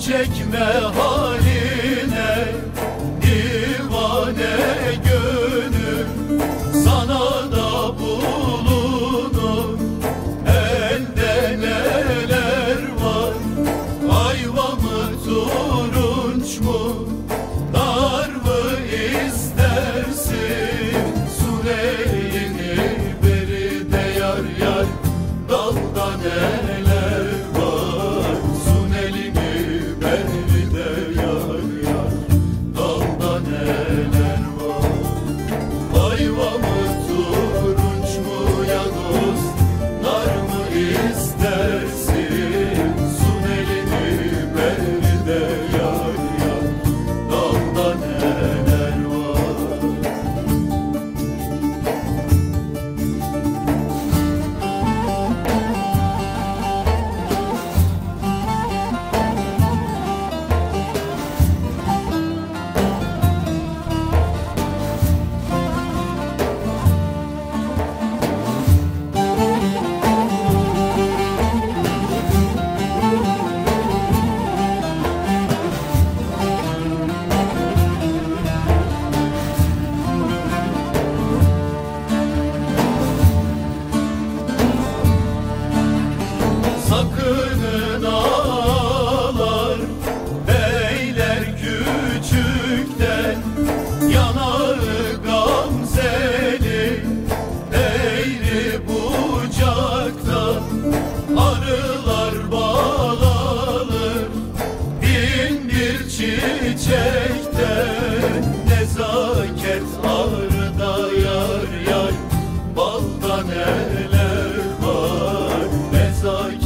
çekme haline divane gönül. Sana da bulunur elde neler var? Ayva mı turunç mu?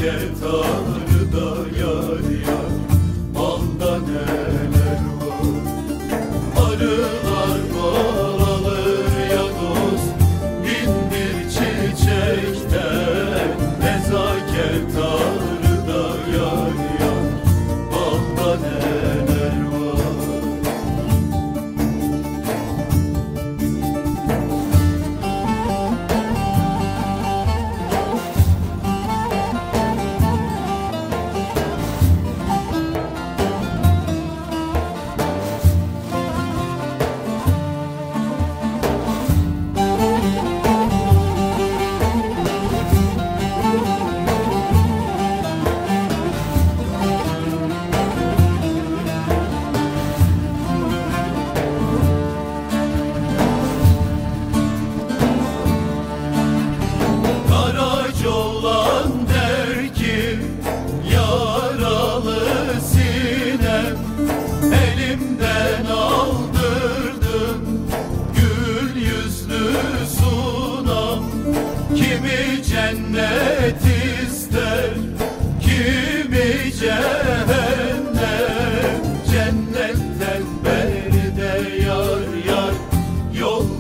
yüce Tanrı'dan.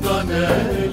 da ne